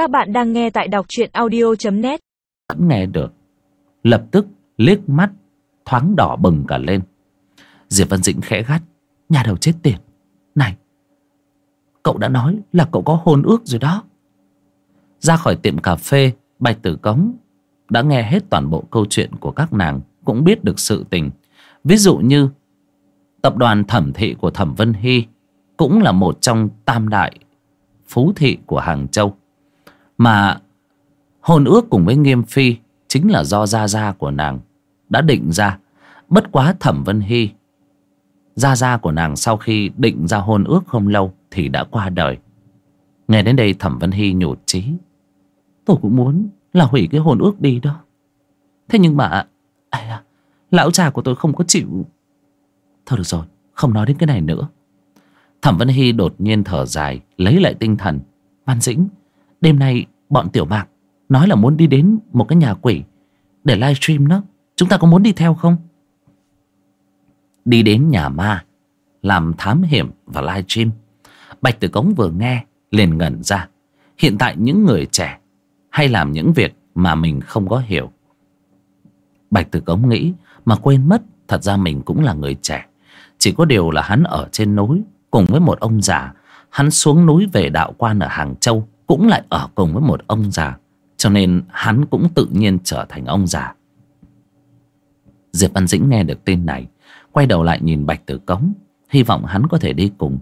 Các bạn đang nghe tại đọc truyện audio.net Vẫn nghe được. Lập tức liếc mắt, Thoáng đỏ bừng cả lên. Diệp Văn Dĩnh khẽ gắt, Nhà đầu chết tiệt. Này, Cậu đã nói là cậu có hôn ước rồi đó. Ra khỏi tiệm cà phê, Bạch Tử Cống Đã nghe hết toàn bộ câu chuyện của các nàng, Cũng biết được sự tình. Ví dụ như, Tập đoàn thẩm thị của Thẩm Vân Hy Cũng là một trong tam đại Phú thị của Hàng Châu. Mà Hôn ước cùng với Nghiêm Phi Chính là do Gia Gia của nàng Đã định ra. Bất quá Thẩm Vân Hy Gia Gia của nàng sau khi định ra hôn ước không lâu Thì đã qua đời. Nghe đến đây Thẩm Vân Hy nhụt chí. Tôi cũng muốn là hủy cái hôn ước đi đó. Thế nhưng mà à, Lão cha của tôi không có chịu. Thôi được rồi Không nói đến cái này nữa. Thẩm Vân Hy đột nhiên thở dài Lấy lại tinh thần Văn Dĩnh Đêm nay bọn tiểu bạc Nói là muốn đi đến một cái nhà quỷ Để livestream đó. Chúng ta có muốn đi theo không? Đi đến nhà ma, Làm thám hiểm và livestream. Bạch Tử Cống vừa nghe, liền ngẩn ra. Hiện tại những người trẻ Hay làm những việc mà mình không có hiểu. Bạch Tử Cống nghĩ Mà quên mất, Thật ra mình cũng là người trẻ. Chỉ có điều là hắn ở trên núi Cùng với một ông già, Hắn xuống núi về đạo quan ở Hàng Châu. Cũng lại ở cùng với một ông già, Cho nên hắn cũng tự nhiên trở thành ông già. Diệp Văn Dĩnh nghe được tin này, Quay đầu lại nhìn Bạch Tử Cống, Hy vọng hắn có thể đi cùng.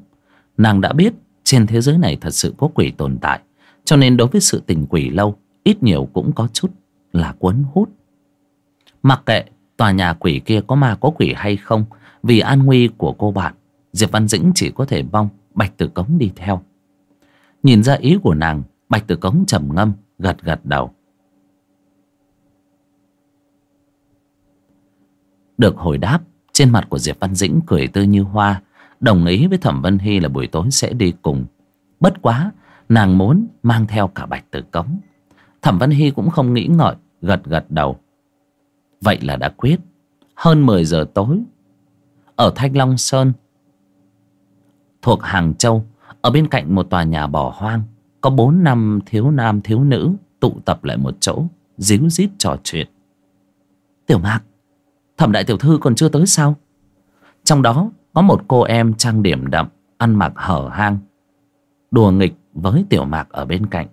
Nàng đã biết trên thế giới này thật sự có quỷ tồn tại, Cho nên đối với sự tình quỷ lâu, Ít nhiều cũng có chút là cuốn hút. Mặc kệ tòa nhà quỷ kia có ma có quỷ hay không, Vì an nguy của cô bạn, Diệp Văn Dĩnh chỉ có thể mong Bạch Tử Cống đi theo. Nhìn ra ý của nàng, Bạch Tử Cống trầm ngâm, gật gật đầu. Được hồi đáp, Trên mặt của Diệp Văn Dĩnh cười tươi như hoa, Đồng ý với Thẩm Vân Hy là buổi tối sẽ đi cùng. Bất quá, Nàng muốn mang theo cả Bạch Tử Cống. Thẩm Vân Hy cũng không nghĩ ngợi, Gật gật đầu. Vậy là đã quyết. Hơn 10 giờ tối, Ở Thanh Long Sơn, Thuộc Hàng Châu ở bên cạnh một tòa nhà bỏ hoang, Có bốn năm thiếu nam thiếu nữ Tụ tập lại một chỗ, Díu dít trò chuyện. Tiểu Mạc, Thẩm đại tiểu thư còn chưa tới sao? Trong đó có một cô em trang điểm đậm, Ăn mặc hở hang, Đùa nghịch với tiểu mạc ở bên cạnh.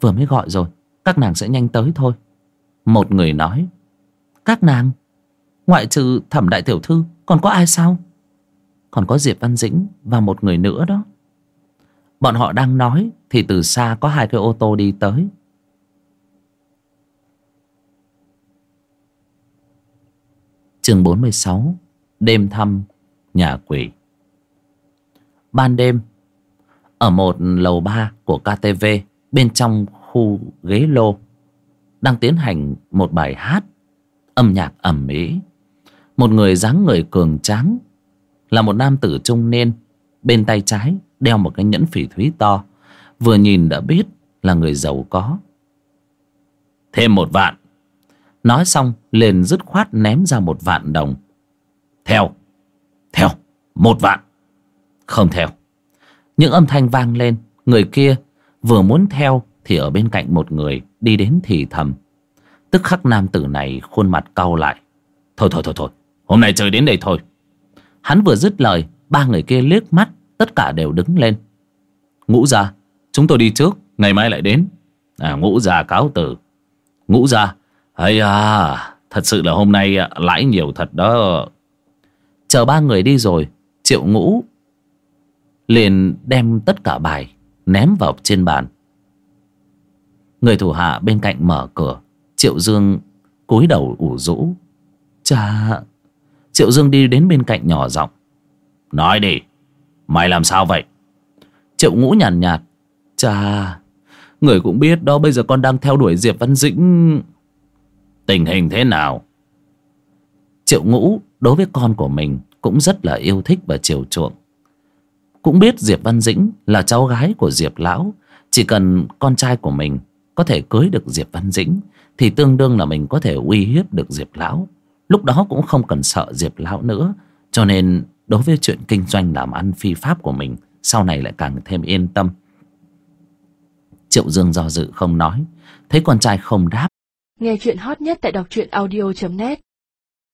Vừa mới gọi rồi, Các nàng sẽ nhanh tới thôi. Một người nói, Các nàng, Ngoại trừ thẩm đại tiểu thư Còn có ai sao? Còn có Diệp Văn Dĩnh và một người nữa đó. Bọn họ đang nói Thì từ xa có hai cái ô tô đi tới. Chương 46 Đêm thăm, nhà quỷ. Ban đêm, Ở một lầu ba của KTV Bên trong khu ghế lô, Đang tiến hành một bài hát Âm nhạc ẩm mỹ Một người dáng người cường tráng là một nam tử trung niên, Bên tay trái đeo một cái nhẫn phỉ thúy to, Vừa nhìn đã biết là người giàu có. Thêm một vạn. Nói xong, liền dứt khoát ném ra một vạn đồng. Theo Theo, Một vạn. Không theo. Những âm thanh vang lên, Người kia vừa muốn theo Thì ở bên cạnh một người đi đến thì thầm. Tức khắc nam tử này khuôn mặt cau lại. Thôi thôi thôi thôi, Hôm nay trời đến đây thôi. Hắn vừa dứt lời, Ba người kia liếc mắt, Tất cả đều đứng lên. Ngũ ra Chúng tôi đi trước, Ngày mai lại đến. À ngũ ra cáo tử Ngũ ra ấy à Thật sự là hôm nay à, lãi nhiều thật đó. Chờ ba người đi rồi, Triệu ngũ liền đem tất cả bài Ném vào trên bàn. Người thủ hạ bên cạnh mở cửa, Triệu Dương cúi đầu ủ rũ. Cha Triệu Dương đi đến bên cạnh nhỏ giọng. Nói đi Mày làm sao vậy? Triệu ngũ nhàn nhạt, nhạt Cha Người cũng biết đó bây giờ con đang theo đuổi Diệp Văn Dĩnh. Tình hình thế nào? Triệu ngũ đối với con của mình Cũng rất là yêu thích và chiều chuộng. Cũng biết Diệp Văn Dĩnh Là cháu gái của Diệp Lão. Chỉ cần con trai của mình Có thể cưới được Diệp Văn Dĩnh Thì tương đương là mình có thể uy hiếp được Diệp Lão. Lúc đó cũng không cần sợ Diệp Lão nữa. Cho nên, đối với chuyện kinh doanh làm ăn phi pháp của mình, Sau này lại càng thêm yên tâm. Triệu Dương do dự không nói. Thấy con trai không đáp. Nghe chuyện hot nhất tại đọc truyện audio.net